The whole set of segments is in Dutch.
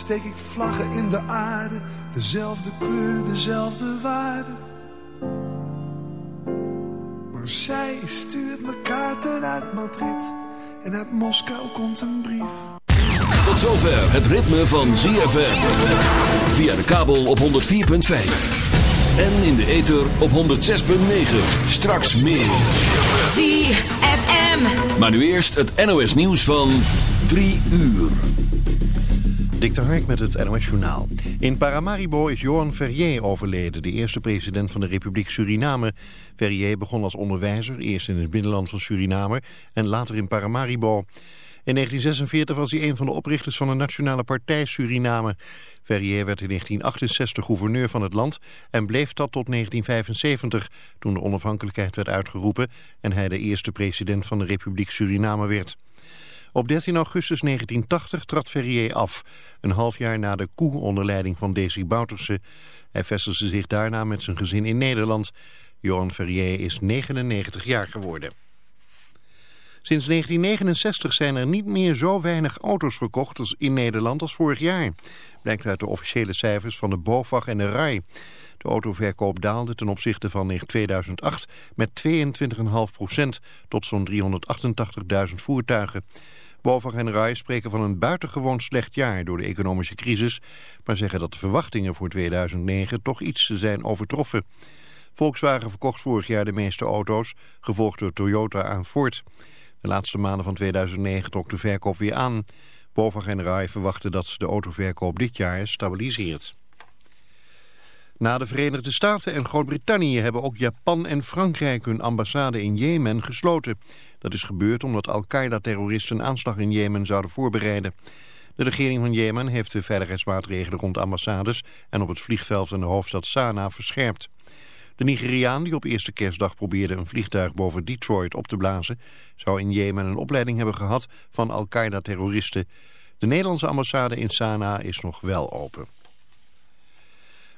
steek ik vlaggen in de aarde. Dezelfde kleur, dezelfde waarde. Maar zij stuurt me kaarten uit Madrid. En uit Moskou komt een brief. Tot zover het ritme van ZFM. Via de kabel op 104.5. En in de ether op 106.9. Straks meer. ZFM. Maar nu eerst het NOS nieuws van 3 uur. Dik Hark met het NOS Journaal. In Paramaribo is Johan Ferrier overleden, de eerste president van de Republiek Suriname. Ferrier begon als onderwijzer, eerst in het binnenland van Suriname en later in Paramaribo. In 1946 was hij een van de oprichters van de Nationale Partij Suriname. Ferrier werd in 1968 gouverneur van het land en bleef dat tot 1975, toen de onafhankelijkheid werd uitgeroepen en hij de eerste president van de Republiek Suriname werd. Op 13 augustus 1980 trad Ferrier af, een half jaar na de coup onder leiding van Desi Bouterse. Hij vestigde zich daarna met zijn gezin in Nederland. Johan Ferrier is 99 jaar geworden. Sinds 1969 zijn er niet meer zo weinig auto's verkocht als in Nederland als vorig jaar. Blijkt uit de officiële cijfers van de BOVAG en de RAI. De autoverkoop daalde ten opzichte van 2008 met 22,5 procent tot zo'n 388.000 voertuigen. BOVAG en RAI spreken van een buitengewoon slecht jaar door de economische crisis, maar zeggen dat de verwachtingen voor 2009 toch iets zijn overtroffen. Volkswagen verkocht vorig jaar de meeste auto's, gevolgd door Toyota aan Ford. De laatste maanden van 2009 trok de verkoop weer aan. BOVAG en RAI verwachten dat de autoverkoop dit jaar stabiliseert. Na de Verenigde Staten en Groot-Brittannië hebben ook Japan en Frankrijk hun ambassade in Jemen gesloten. Dat is gebeurd omdat Al-Qaeda-terroristen een aanslag in Jemen zouden voorbereiden. De regering van Jemen heeft de veiligheidsmaatregelen rond ambassades en op het vliegveld in de hoofdstad Sanaa verscherpt. De Nigeriaan die op eerste kerstdag probeerde een vliegtuig boven Detroit op te blazen... zou in Jemen een opleiding hebben gehad van Al-Qaeda-terroristen. De Nederlandse ambassade in Sanaa is nog wel open.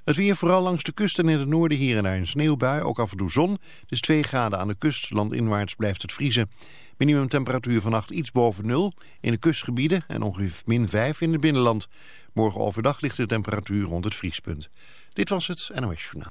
Het weer vooral langs de kust en in het noorden hier en daar een sneeuwbui, ook af en toe zon. Is 2 graden aan de kust, landinwaarts blijft het vriezen. Minimumtemperatuur vannacht iets boven nul in de kustgebieden en ongeveer min 5 in het binnenland. Morgen overdag ligt de temperatuur rond het vriespunt. Dit was het NOS Journaal.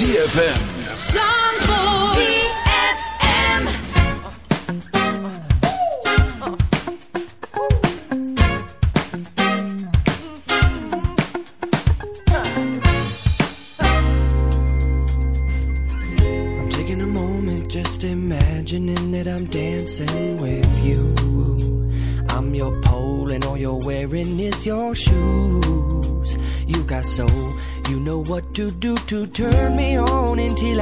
ZFM. ZFM. I'm taking a moment just imagining that I'm dancing with you. I'm your pole and all you're wearing is your shoes. You got soul, you know what to do to turn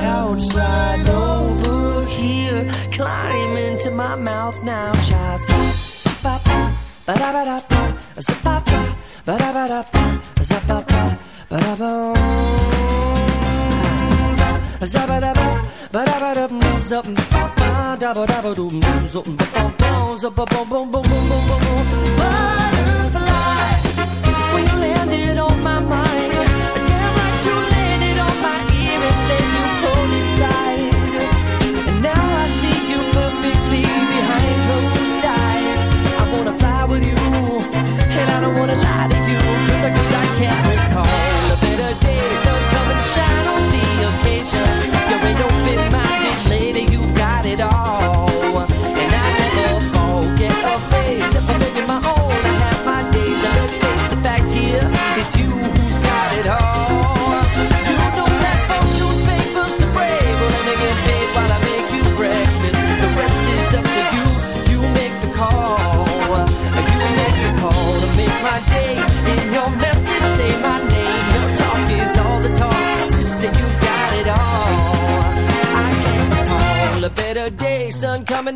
Slide out, slide over here. Climb into my mouth now, child. Ba ba da ba da ba, ba ba da ba da ba, ba ba ba da ba. Ba-ba-ba, zup-ba-bum-bum-bum-bum-bum-bum. Butterfly, when you landed on my mind,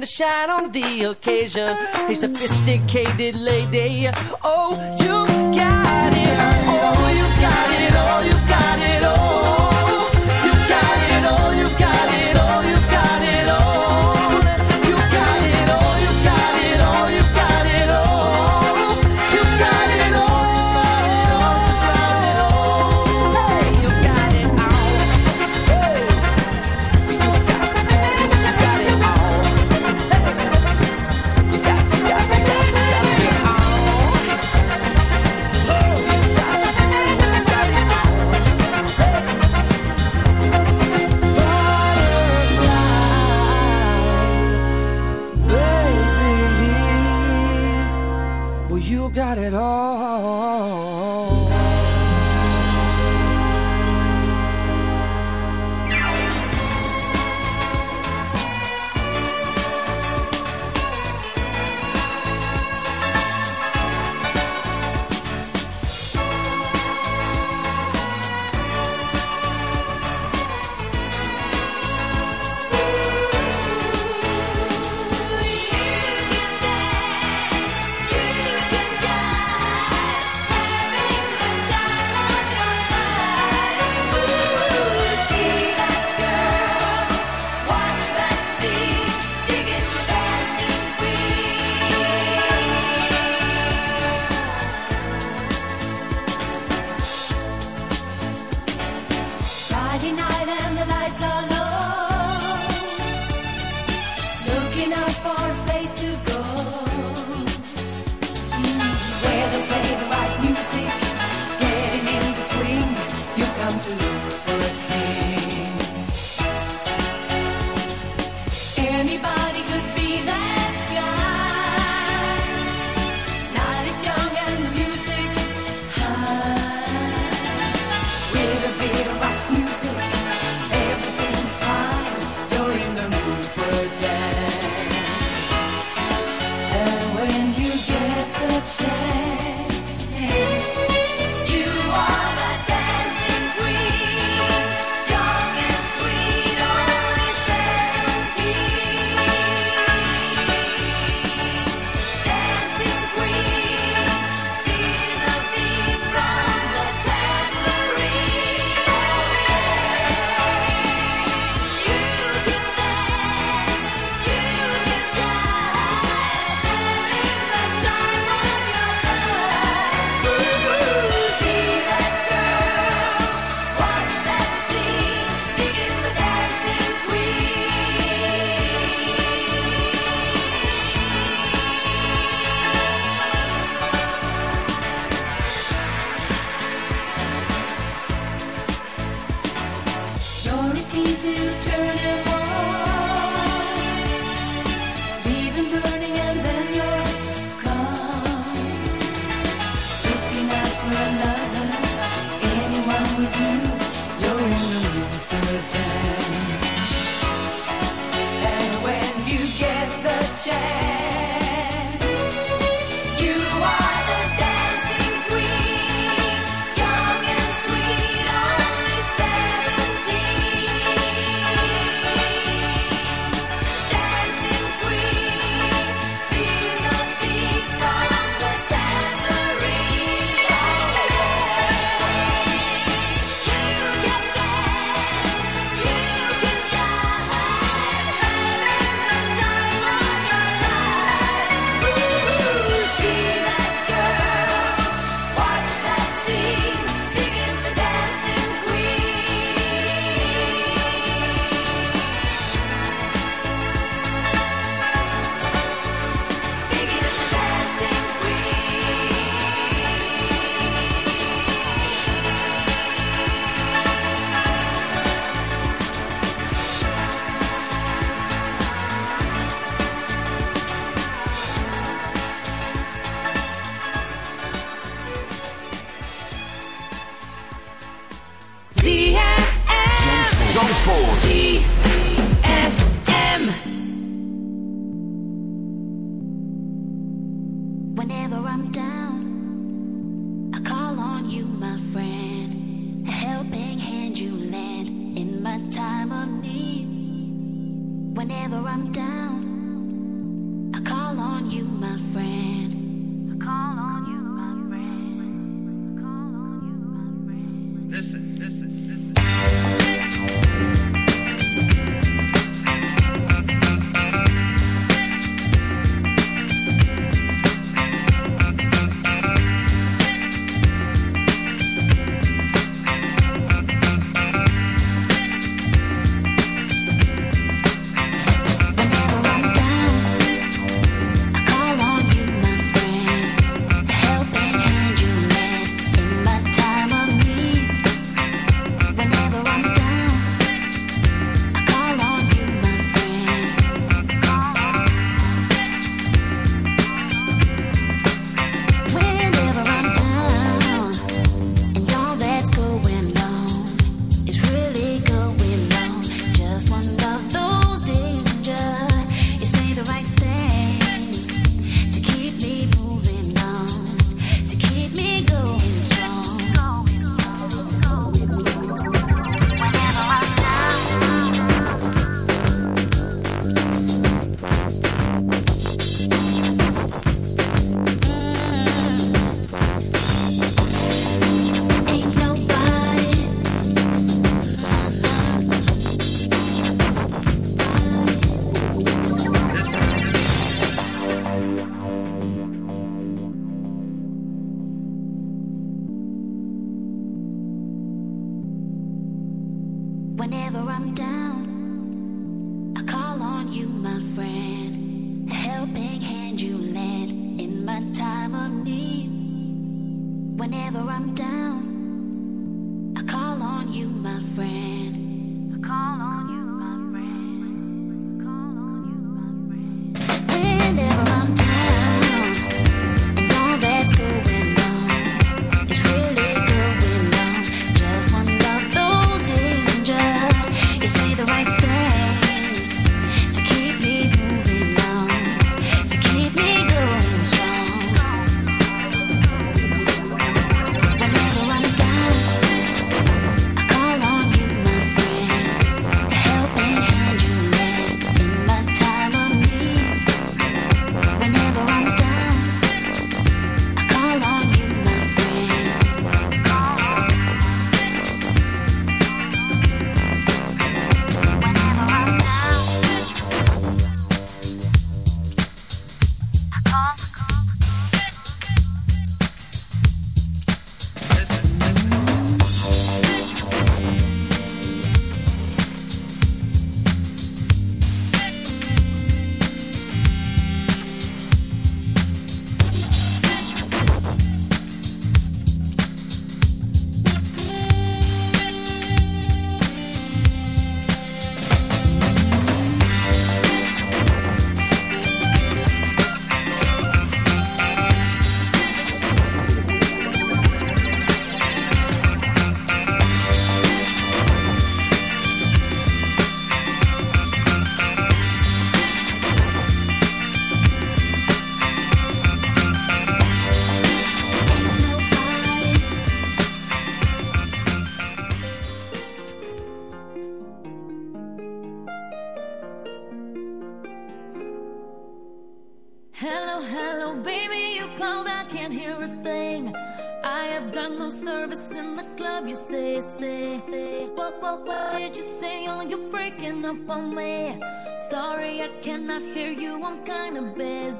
to shine on the occasion. A sophisticated lady. Oh,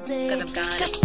music.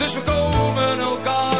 dus we komen elkaar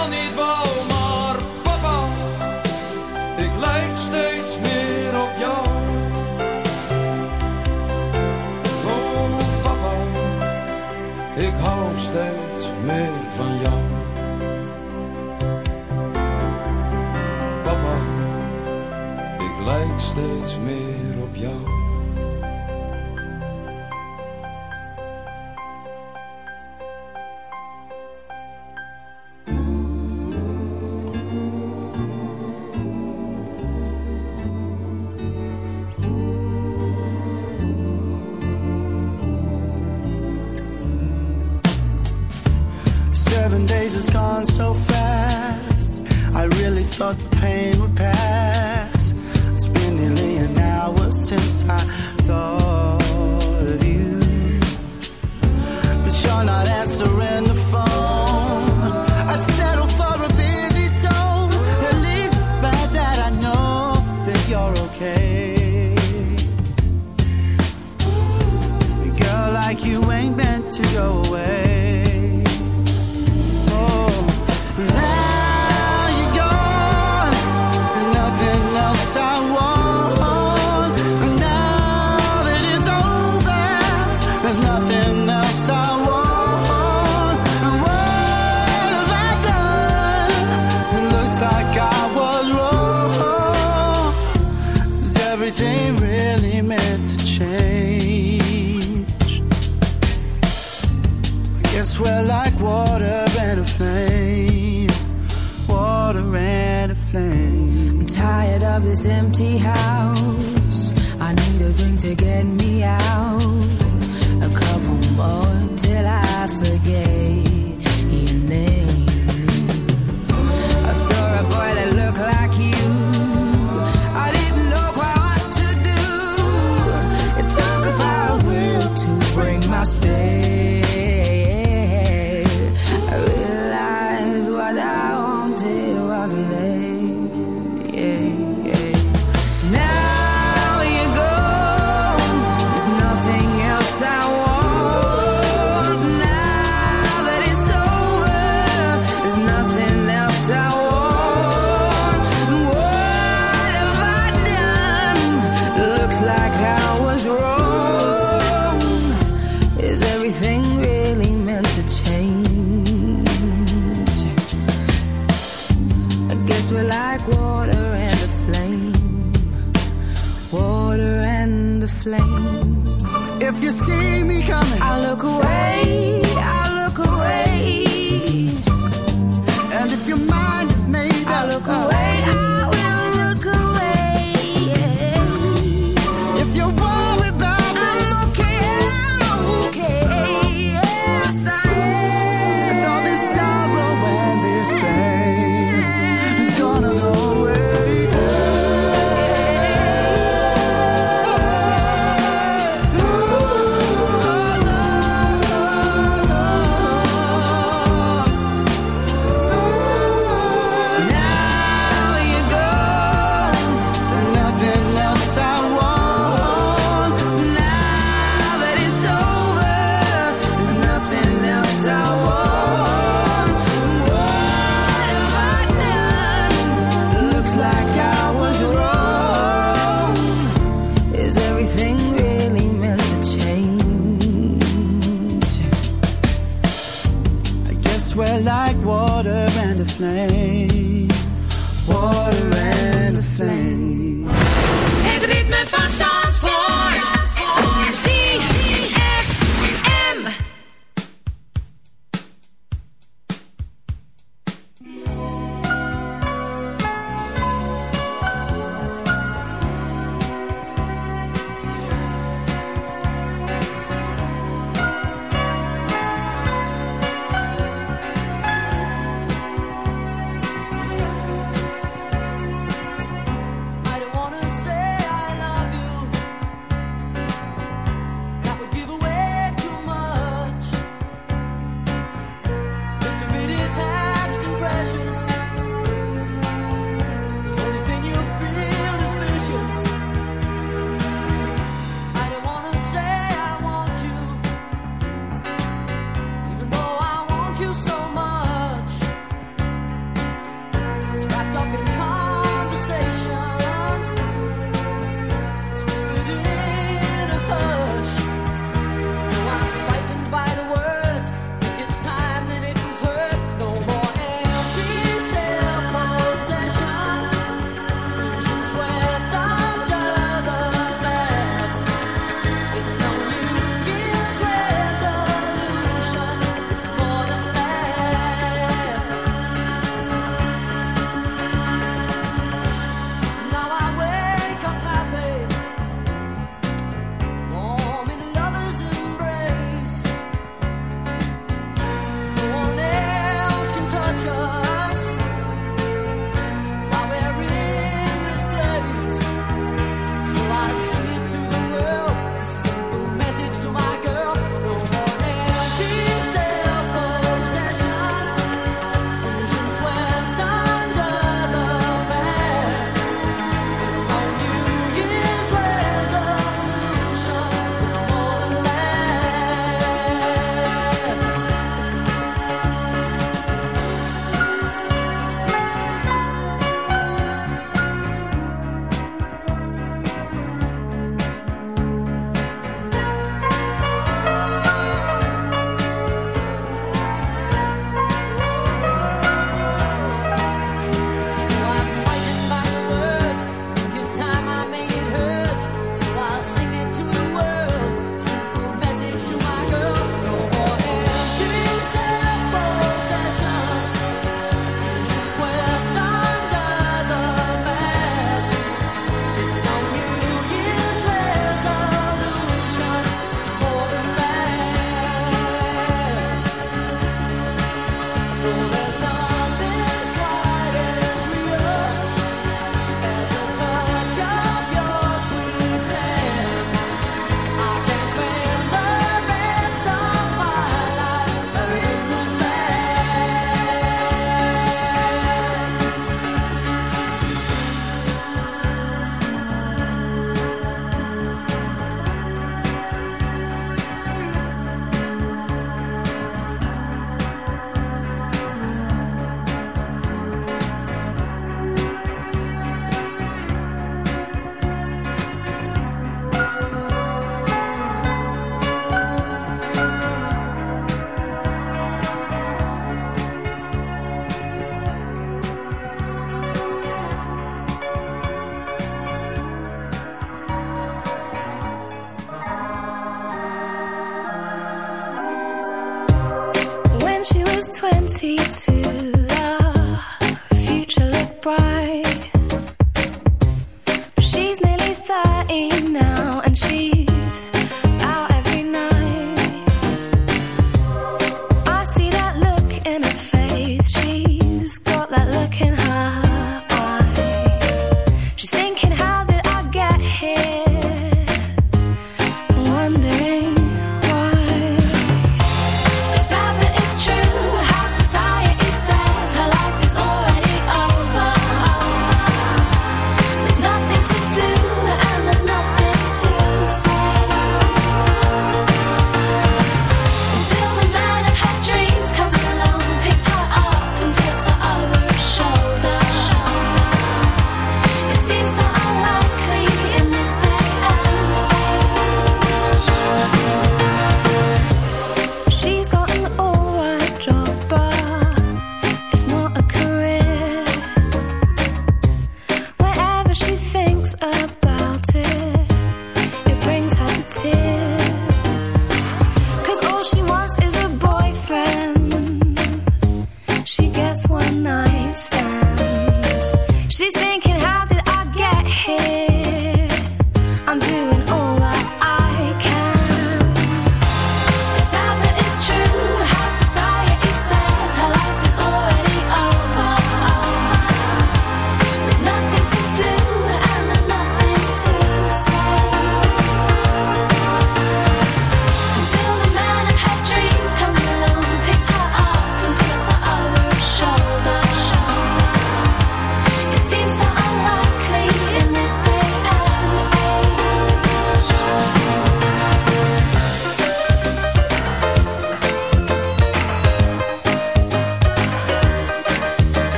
days has gone so fast. I really thought the pain would pass. It's been nearly an hour since I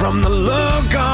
from the love God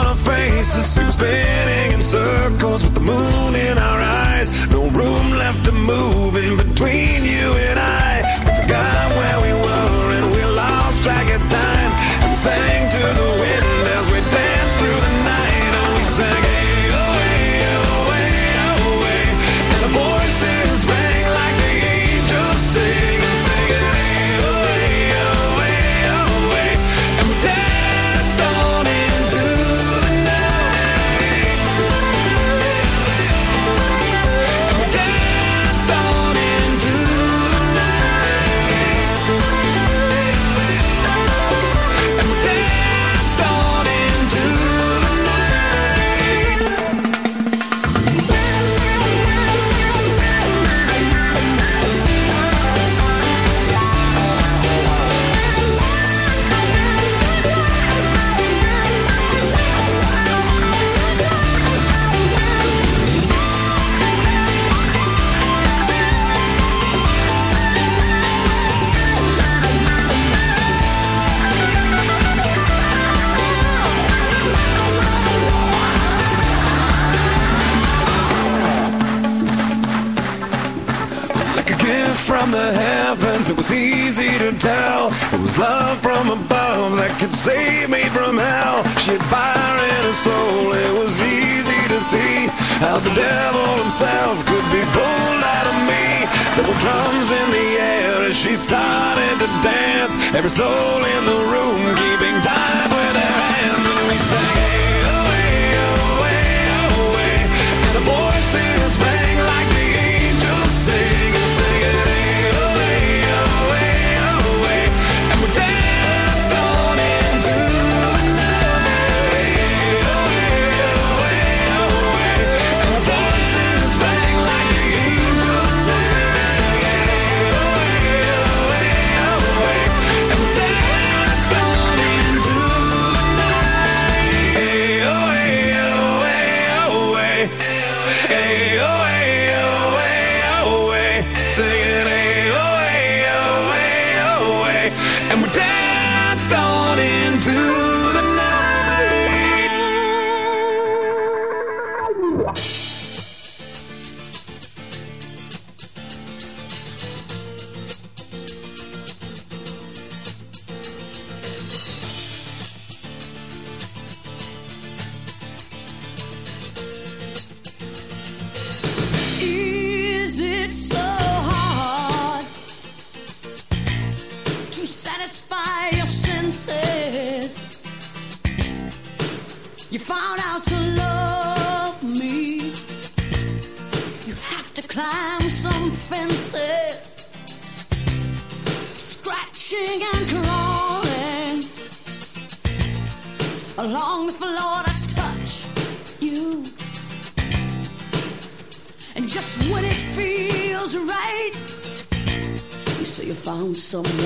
There were drums in the air as she started to dance. Every soul in the room keeping time with Some.